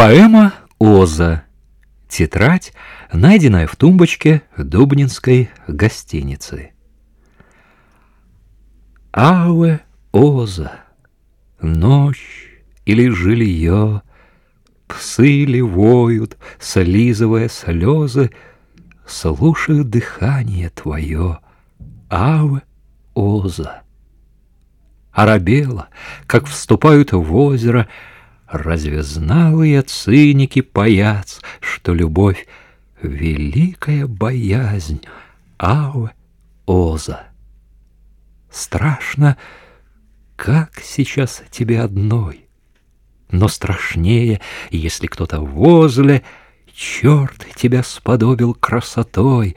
Поэма «Оза». Тетрадь, найденная в тумбочке Дубнинской гостиницы. Ауэ Оза, ночь или жилье, Псы ли воют, слизывая слезы, Слушаю дыхание твое, Ауэ Оза. Арабела, как вступают в озеро, Разве я циники паяц, что любовь — великая боязнь, Ауэ Оза? Страшно, как сейчас тебе одной, но страшнее, если кто-то возле, Черт тебя сподобил красотой,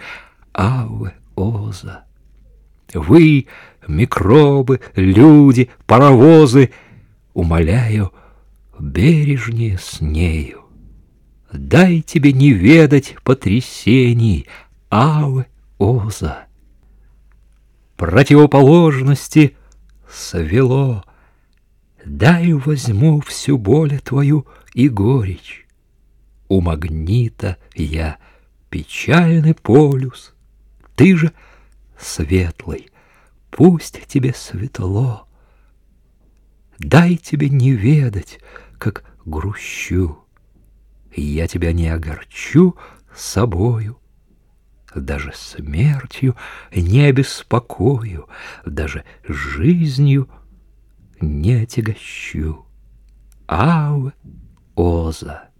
Ауэ Оза. Вы, микробы, люди, паровозы, Умоляю, бережнее с нею. Дай тебе не ведать потрясений, Авы Оза. Противоположности свело, Дай возьму всю боль твою и горечь. У магнита я печальный полюс, Ты же светлый, пусть тебе светло. Дай тебе не ведать, как грущу. Я тебя не огорчу собою, Даже смертью не обеспокою, Даже жизнью не отягощу. Ау, Оза!